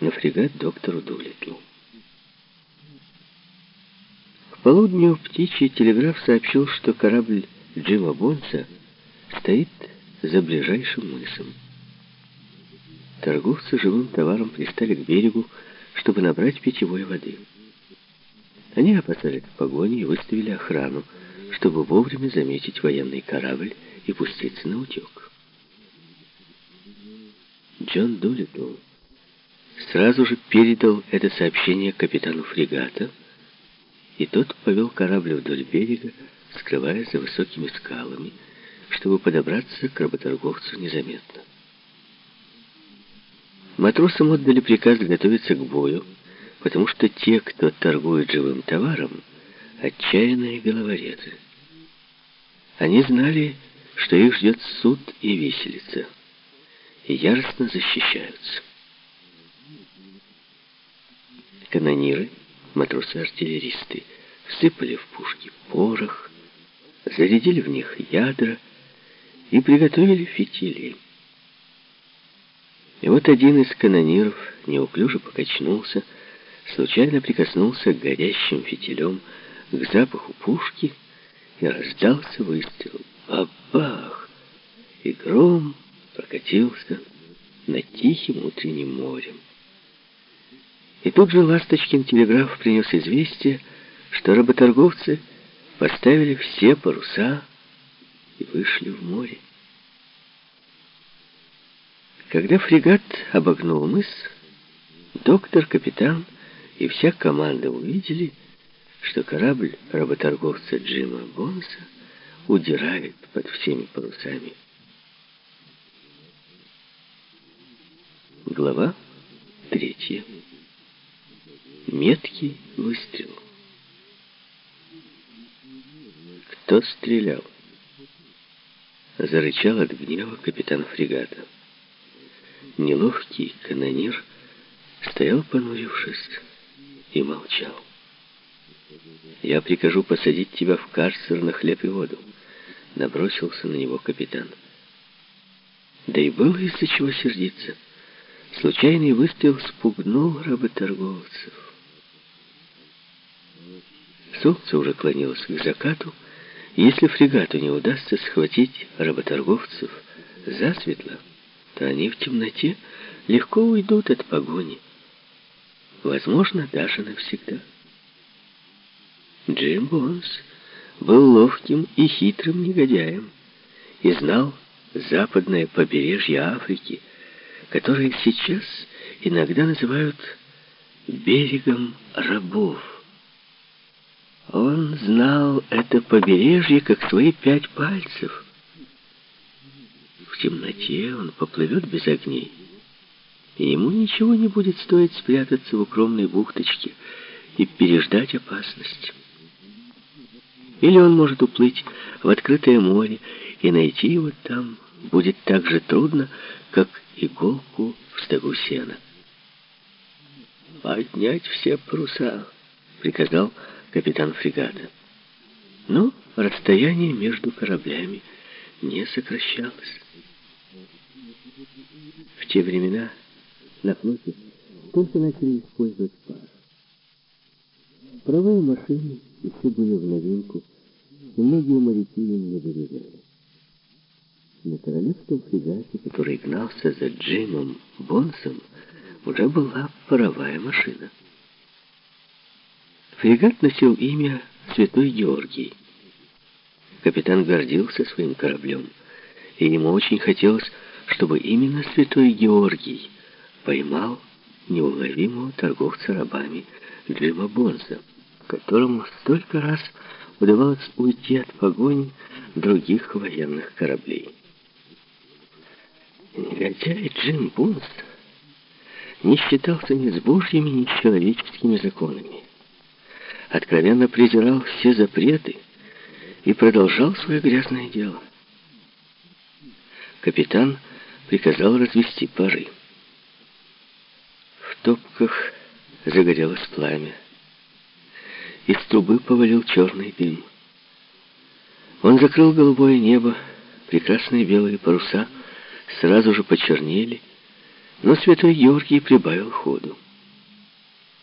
на фрегат доктору Дулитлу. К полудню птичий телеграф сообщил, что корабль Джима Бонса стоит за ближайшим мысом. Торговцы живым товаром пристали к берегу, чтобы набрать питьевой воды. Они опасались погони и выставили охрану, чтобы вовремя заметить военный корабль и пуститься на утек. Джон Дулитл сразу же передал это сообщение капитану фрегата, и тот повел корабль вдоль берега, скрываясь за высокими скалами, чтобы подобраться к работорговцу незаметно. Матросам отдали приказ готовиться к бою, потому что те, кто торгует живым товаром, отчаянные головорезы. Они знали, что их ждет суд и виселица, и яростно защищаются. Канониры, матросы-артиллеристы, всыпали в пушки порох, зарядили в них ядра и приготовили фитили. И вот один из канониров неуклюже покачнулся, случайно прикоснулся к горящим фитилем, к запаху пушки, и раздался выстрел. Бабах! И гром прокатился над тихим утренним морем. И тут же Ласточкин телеграф принес известие, что работорговцы поставили все паруса и вышли в море. Когда фрегат обогнул мыс, доктор, капитан и вся команда увидели, что корабль работорговца Джима Бонса удирает под всеми парусами. Глава третья. Меткий выстрел. Кто стрелял? Зарычал от гнева капитан фрегата. Неловкий канонир стоял понурившись и молчал. «Я прикажу посадить тебя в карцер на хлеб и воду», — набросился на него капитан. Да и было из-за чего сердиться. Случайный выстрел спугнул работорговцев. Солнце уже клонилось к закату, если фрегату не удастся схватить работорговцев засветло, то они в темноте легко уйдут от погони. Возможно, даже навсегда. Джим Бонс был ловким и хитрым негодяем и знал западное побережье Африки, которое сейчас иногда называют берегом рабов. Он знал это побережье как свои пять пальцев — в темноте он поплывет без огней. И ему ничего не будет стоить спрятаться в укромной бухточке и переждать опасность. Или он может уплыть в открытое море, и найти его там будет так же трудно, как иголку в стогу сена. «Поднять все паруса», — приказал капитан фрегата. Но расстояние между кораблями не сокращалось. В те времена на флоте только начали использовать пар. Правые машины еще были в новинку, и многие моряки им не доверяли. На королевском фрегате, который гнался за Джимом Бонсом, уже была паровая машина. Фрегат носил имя Святой Георгий. Капитан гордился своим кораблем, и ему очень хотелось чтобы именно святой Георгий поймал неуловимого торговца рабами Джима Бонза, которому столько раз удавалось уйти от погони других военных кораблей. Негодяй Джим Бонс не считался ни с божьими, ни с человеческими законами. Откровенно презирал все запреты и продолжал свое грязное дело. Капитан приказал развести пары. В топках загорелось пламя. Из трубы повалил черный дым. Он закрыл голубое небо, прекрасные белые паруса сразу же почернели, Но святой Георгий прибавил ходу.